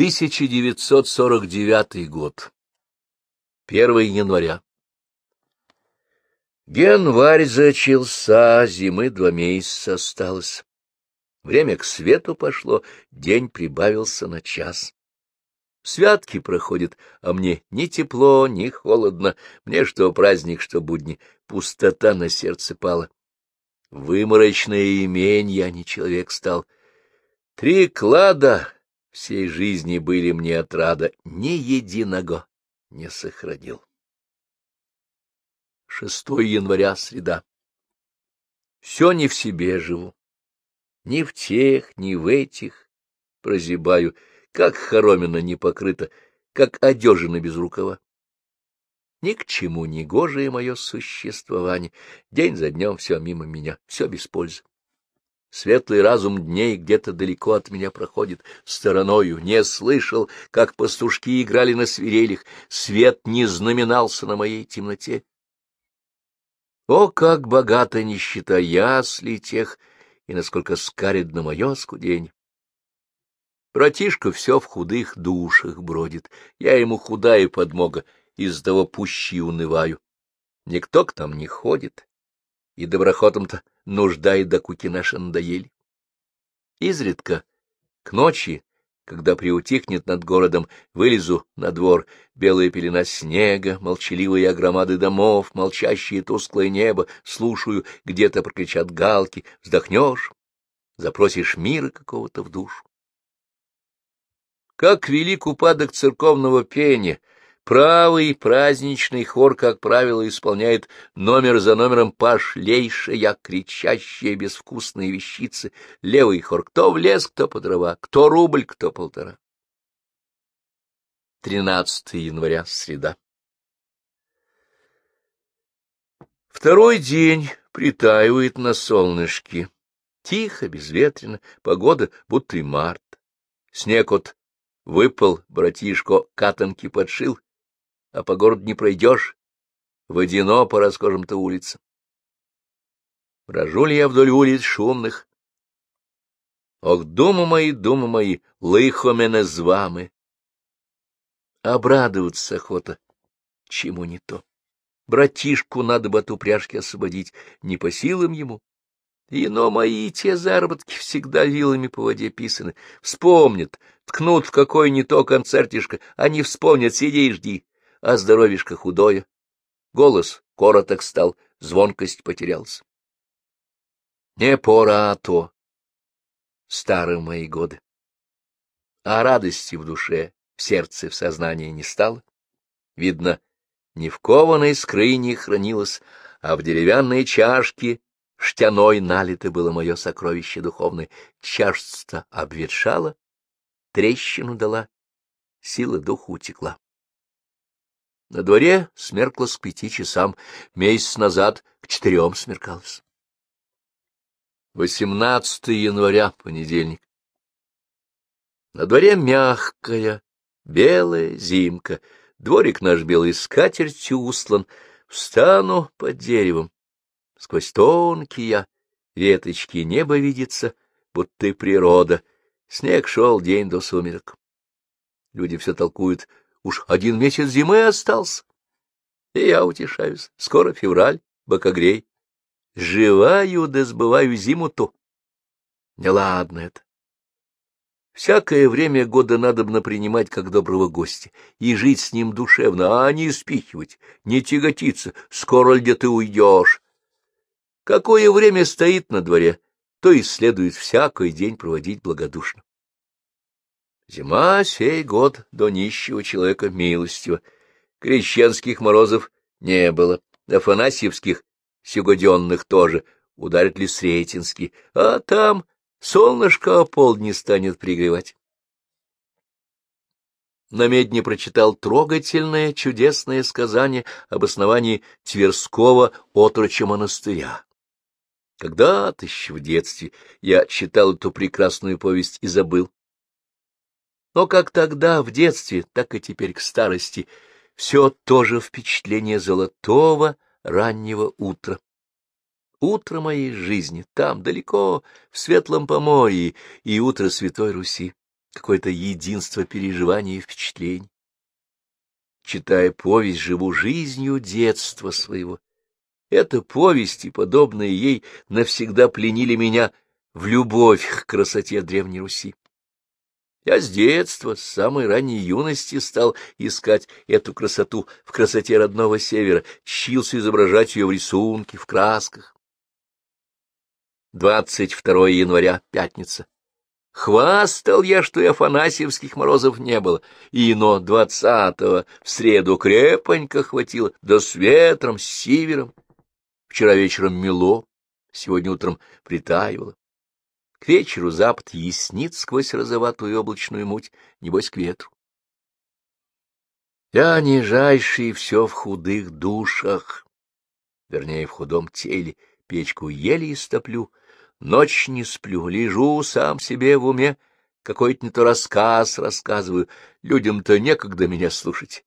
1949 год. 1 января. Январь зачался, зимы два месяца осталось. Время к свету пошло, день прибавился на час. Святки проходят, а мне ни тепло, ни холодно, мне что праздник, что будни, пустота на сердце пала. Выморочное имень я не человек стал. Три клада всей жизни были мне отрада, ни единого не сохранил. 6 января, среда. Все не в себе живу, ни в тех, ни в этих прозябаю, как хоромина не покрыта, как одежина без рукава. Ни к чему не гожее мое существование, день за днем все мимо меня, все без пользы. Светлый разум дней где-то далеко от меня проходит стороною, не слышал, как пастушки играли на свирелях, свет не знаменался на моей темноте. О, как богата нищета ясли тех, и насколько скаридно мое скудень! Братишка все в худых душах бродит, я ему худая подмога, из того пущи унываю. Никто к нам не ходит, и доброхотом-то нужда и докуки наши надоели. Изредка, к ночи, когда приутихнет над городом, вылезу на двор, белая пелена снега, молчаливые огромады домов, молчащее тусклое небо, слушаю, где-то прокричат галки, вздохнешь, запросишь мира какого-то в душу. Как велик упадок церковного пения, Правый праздничный хор, как правило, исполняет номер за номером пошлейшая, кричащая безвкусные вещицы. Левый хор кто в лес, кто по дрова, кто рубль, кто полтора. 13 января, среда. Второй день притаивает на солнышке. Тихо, безветренно, погода будто и март. Снег от выпал, братишко катанки подшил, а по городу не пройдешь, водяно по расхожим-то улицам. Брожу ли я вдоль улиц шумных? Ох, думы мои, думы мои, лихо мене з вами. Обрадоваться охота, чему не то. Братишку надо бы от упряжки освободить, не по силам ему. И но мои те заработки всегда вилами по воде писаны. Вспомнят, ткнут в какой не то концертишко, они вспомнят, сиди и жди а здоровишко худое. Голос короток стал, звонкость потерялся. Не пора то, старые мои годы. А радости в душе, в сердце, в сознании не стало. Видно, не в кованой скрыне хранилось, а в деревянной чашке штяной налито было мое сокровище духовное. Чашца обветшала, трещину дала, сила духа утекла. На дворе смерклось к пяти часам, месяц назад к четырем смеркалось. 18 января, понедельник. На дворе мягкая, белая зимка, дворик наш белый скатертью услан, встану под деревом. Сквозь тонкие веточки небо видится, будто природа. Снег шел день до сумерек. Люди все толкуют — Уж один месяц зимы остался. И я утешаюсь. Скоро февраль, бокогрей. Живаю да сбываю зиму-то. Неладно это. Всякое время года надобно принимать как доброго гостя и жить с ним душевно, а не спихивать, не тяготиться, скоро ли ты уйдешь. Какое время стоит на дворе, то и следует всякий день проводить благодушно. Зима сей год до нищего человека милостива. Крещенских морозов не было, афанасьевских, сюгоденных тоже, ударит ли Сретенский, а там солнышко полдни станет пригревать. На медне прочитал трогательное, чудесное сказание об основании Тверского отроча монастыря. Когда-то еще в детстве я читал эту прекрасную повесть и забыл. Но как тогда, в детстве, так и теперь к старости, все то же впечатление золотого раннего утра. Утро моей жизни там, далеко, в светлом поморье, и утро Святой Руси. какое-то единство переживаний и впечатлений. Читая повесть, живу жизнью детства своего. Эта повесть и подобные ей навсегда пленили меня в любовь к красоте Древней Руси. Я с детства, с самой ранней юности стал искать эту красоту в красоте родного севера, чился изображать ее в рисунке, в красках. 22 января, пятница. Хвастал я, что и афанасьевских морозов не было, и но двадцатого в среду крепонько хватило, да с ветром, с сивером. Вчера вечером мело, сегодня утром притаивало. К вечеру запад яснит сквозь розоватую облачную муть, небось к ветру. Я нижайший все в худых душах, вернее, в худом теле, печку еле истоплю, ночь не сплю, лежу сам себе в уме, какой-то не то рассказ рассказываю, людям-то некогда меня слушать,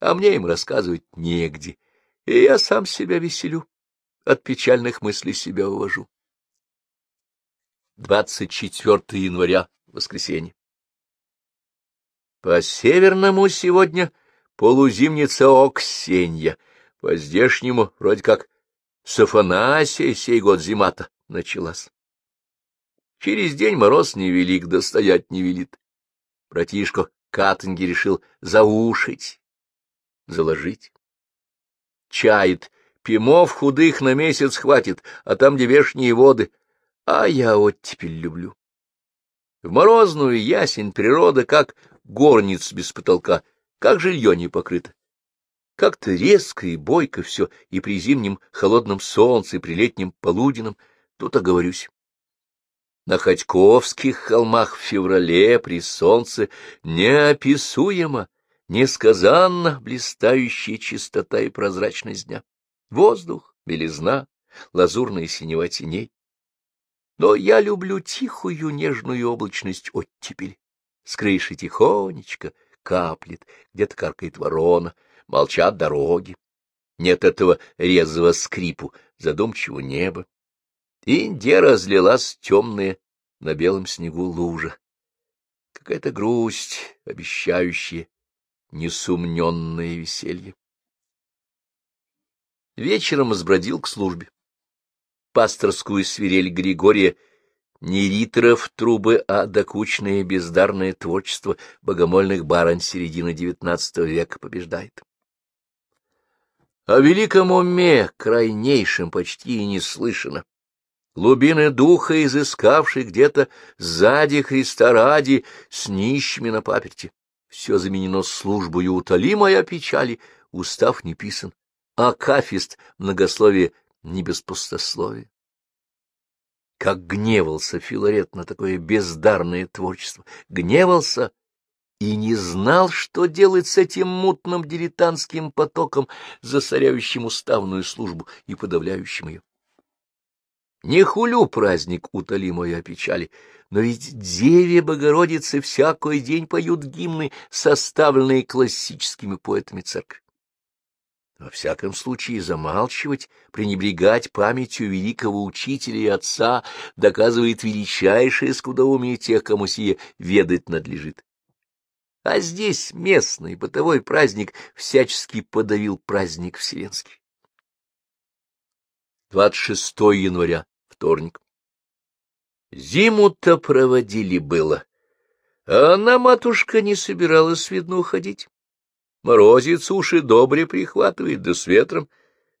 а мне им рассказывать негде, и я сам себя веселю от печальных мыслей себя увожу. 24 января, воскресенье. По северному сегодня полузимница Оксенья, по здешнему вроде как с Афанасия сей год зима-то началась. Через день мороз невелик, да стоять не велит. Братишка Катанги решил заушить, заложить. Чает Пимов худых на месяц хватит, а там где вешние воды. А я оттепель люблю. В морозную ясень природа как горниц без потолка, как жилье не покрыто. Как-то резко и бойко все, и при зимнем холодном солнце, и при летнем полуденном, тут оговорюсь. На Ходьковских холмах в феврале при солнце неописуемо, несказанно блистающая чистота и прозрачность дня. Воздух, белизна, лазурная синева теней. Но я люблю тихую нежную облачность оттепель. С крыши тихонечко каплет, где-то каркает ворона, молчат дороги. Нет этого резвого скрипу, задумчивого неба. Индия разлилась темная на белом снегу лужа. Какая-то грусть, обещающая несумненное веселье вечером сбродил к службе. Пасторскую свирель Григория не риторов трубы, а докучное бездарное творчество богомольных барон середины XIX века побеждает. О великом уме, крайнейшем, почти и не слышно. Глубины духа, изыскавший где-то сзади Христа ради, с нищими на паперти. Все заменено службою, утоли моя печали, устав не писан, акафист многословие не без пустословия. Как гневался Филарет на такое бездарное творчество! Гневался и не знал, что делать с этим мутным дилетантским потоком, засоряющим уставную службу и подавляющим ее. Не хулю праздник, утоли мою печали, но ведь Деве Богородицы всякий день поют гимны, составленные классическими поэтами церкви. Во всяком случае, замалчивать, пренебрегать памятью великого учителя и отца доказывает величайшее скудоумие тех, кому сие ведать надлежит. А здесь местный бытовой праздник всячески подавил праздник вселенский. 26 января, вторник. Зиму-то проводили было, а она, матушка, не собиралась, видно, уходить. Морозец уши добре прихватывает, да с ветром.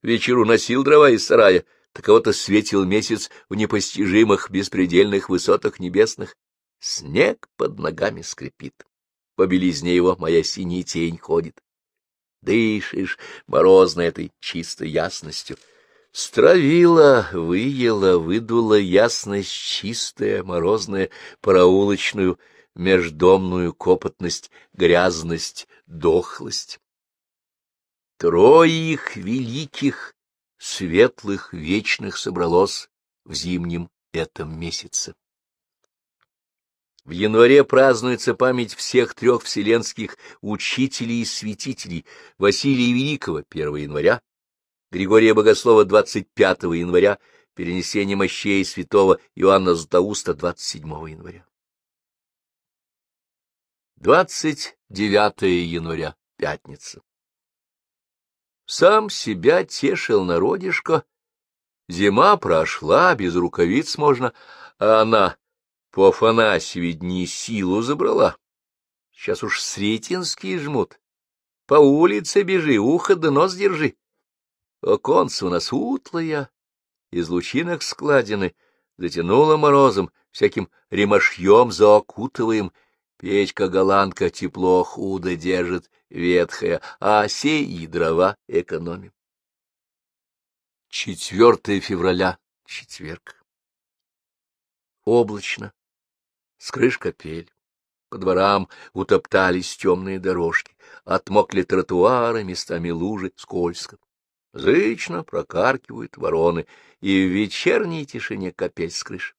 Вечеру носил дрова из сарая, таково-то светил месяц в непостижимых беспредельных высотах небесных. Снег под ногами скрипит, по белизне его моя синяя тень ходит. Дышишь морозной этой чистой ясностью. Стравила, выела, выдула ясность чистая, морозная, проулочную, междомную копотность, грязность, дохлость. Трое их великих, светлых, вечных собралось в зимнем этом месяце. В январе празднуется память всех трех вселенских учителей и святителей Василия Великого 1 января, Григория Богослова 25 января, перенесение мощей святого Иоанна Златоуста 27 января. 29 января, пятница. Сам себя тешил народишко. Зима прошла, без рукавиц можно, а она по Афанасьеве дни силу забрала. Сейчас уж сретенские жмут. По улице бежи, ухо да нос держи. Оконцы у нас утлая, из лучинок складены, затянуло морозом, всяким ремошьем заокутываем. Печка-голландка тепло худо держит, ветхая, а сей и дрова экономим. 4 февраля, четверг. Облачно, с крыш капель. По дворам утоптались темные дорожки, отмокли тротуары, местами лужи, скользко. Зычно прокаркивают вороны, и в вечерней тишине капель с крыш.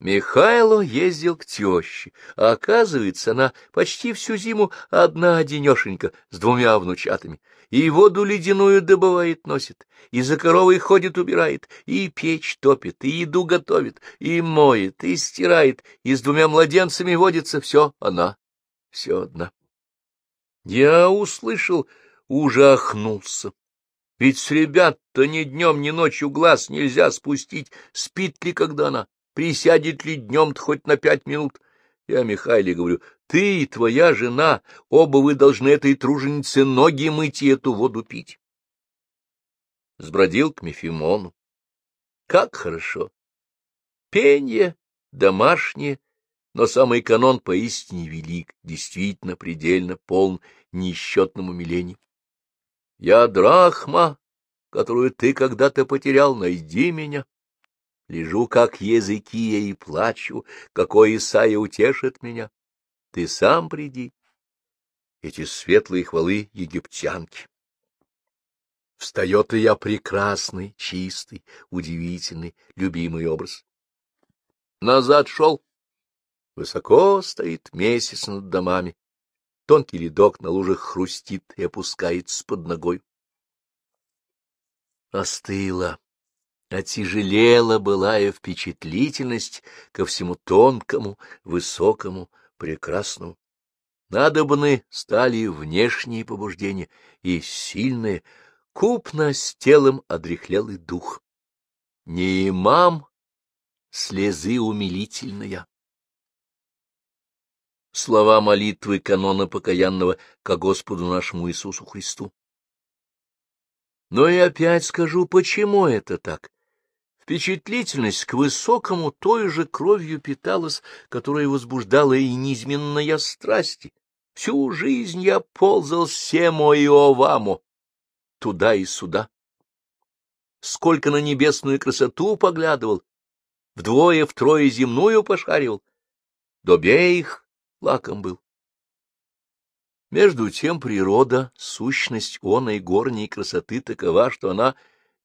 Михайло ездил к теще, а оказывается, она почти всю зиму одна-одинешенька с двумя внучатами, и воду ледяную добывает, носит, и за коровой ходит, убирает, и печь топит, и еду готовит, и моет, и стирает, и с двумя младенцами водится, все она, все одна. Я услышал, ужахнулся. Ведь с ребят-то ни днем, ни ночью глаз нельзя спустить, спит ли когда она присядет ли днем-то хоть на пять минут. Я Михайле говорю, ты и твоя жена, оба вы должны этой труженице ноги мыть и эту воду пить. Сбродил к Мефимону. Как хорошо! Пенье домашнее, но самый канон поистине велик, действительно предельно полн несчетным умилением. Я драхма, которую ты когда-то потерял, найди меня. Лежу, как языки, я и плачу, какой Исайя утешит меня. Ты сам приди. Эти светлые хвалы египтянки. Встает и я прекрасный, чистый, удивительный, любимый образ. Назад шел. Высоко стоит месяц над домами. Тонкий ледок на лужах хрустит и опускается под ногой. Остыла Отяжелела былая впечатлительность ко всему тонкому, высокому, прекрасному. Надобны стали внешние побуждения и сильные, купно с телом одрехлелый дух. Не имам, слезы умилительная. Слова молитвы канона покаянного ко Господу нашему Иисусу Христу. Но и опять скажу, почему это так. Впечатлительность к высокому той же кровью питалась, которая возбуждала и низменная страсти. Всю жизнь я ползал семо и овамо, туда и сюда. Сколько на небесную красоту поглядывал, вдвое-втрое земную пошаривал, добе их лаком был. Между тем природа, сущность оной горней красоты такова, что она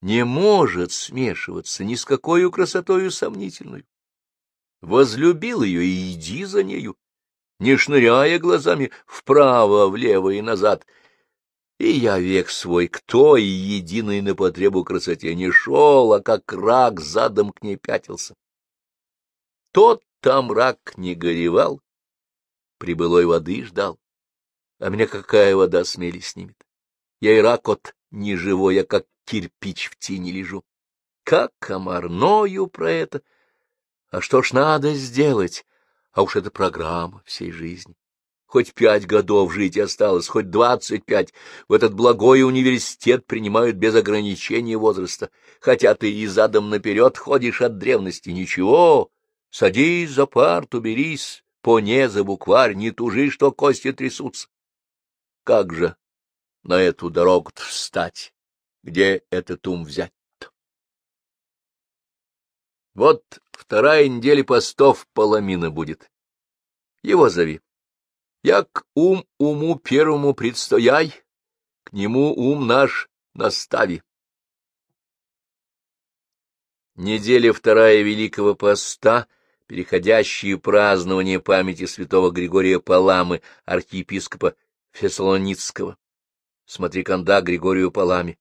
не может смешиваться ни с какой красотою сомнительной. Возлюбил ее и иди за нею, не шныряя глазами вправо, влево и назад. И я век свой, кто и единый на потребу красоте не шел, а как рак задом к ней пятился. Тот там рак не горевал, прибылой воды ждал, а меня какая вода смели снимет. Я и рак от неживой, я как кирпич в тени лежу. Как комарною про это. А что ж надо сделать? А уж это программа всей жизни. Хоть пять годов жить осталось, хоть двадцать пять. В этот благой университет принимают без ограничения возраста. Хотя ты и задом наперед ходишь от древности. Ничего, садись за парту, берись, по не за букварь, не тужи, что кости трясутся. Как же на эту дорогу встать? Где этот ум взять -то? Вот вторая неделя постов поломина будет. Его зови. Як ум уму первому предстояй, к нему ум наш настави. Неделя вторая Великого Поста, переходящие празднование памяти святого Григория Паламы, архиепископа Фессалоницкого. Смотри канда Григорию Паламе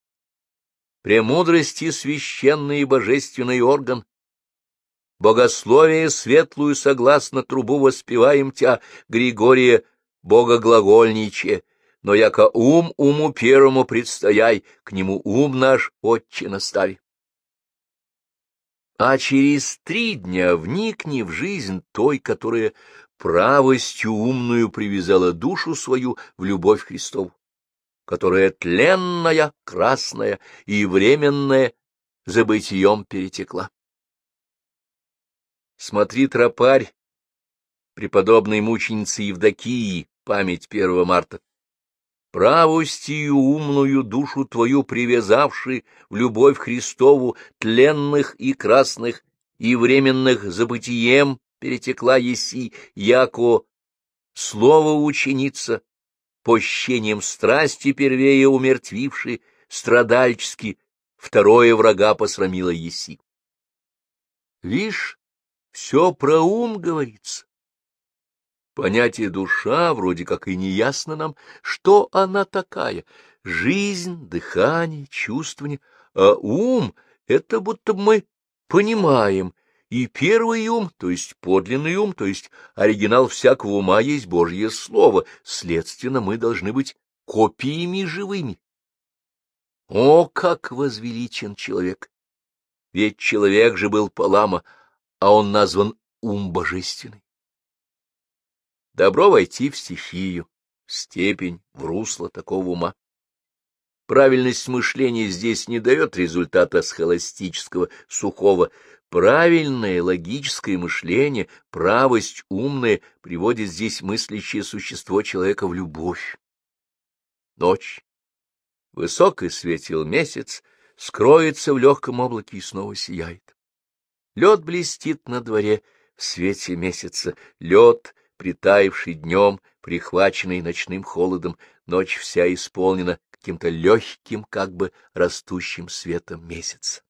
премудрости священный и божественный орган, Богословие светлую согласно трубу воспеваем тя, Григория богоглагольниче, но яко ум уму первому предстояй, к нему ум наш отче настави. А через три дня вникни в жизнь той, которая правостью умную привязала душу свою в любовь Христову, которая тленная, красная и временная забытием перетекла. Смотри, тропарь, преподобной мученицы Евдокии, память 1 марта. Правостью умную душу твою привязавший в любовь Христову тленных и красных и временных забытием перетекла еси, яко слово ученица, пощением страсти первее умертвивший, страдальчески, второе врага посрамила еси. Вишь, все про ум говорится. Понятие душа вроде как и не ясно нам, что она такая. Жизнь, дыхание, чувствование. А ум — это будто мы понимаем. И первый ум, то есть подлинный ум, то есть оригинал всякого ума есть Божье Слово. Следственно, мы должны быть копиями живыми. О, как возвеличен человек! Ведь человек же был Палама, а он назван ум божественный. Добро войти в стихию, в степень, в русло такого ума. Правильность мышления здесь не дает результата схоластического, сухого. Правильное логическое мышление, правость умная приводит здесь мыслящее существо человека в любовь. Ночь. Высокий светил месяц, скроется в легком облаке и снова сияет. Лед блестит на дворе в свете месяца, лед притаивший днем, прихваченный ночным холодом, ночь вся исполнена каким-то легким, как бы растущим светом месяца.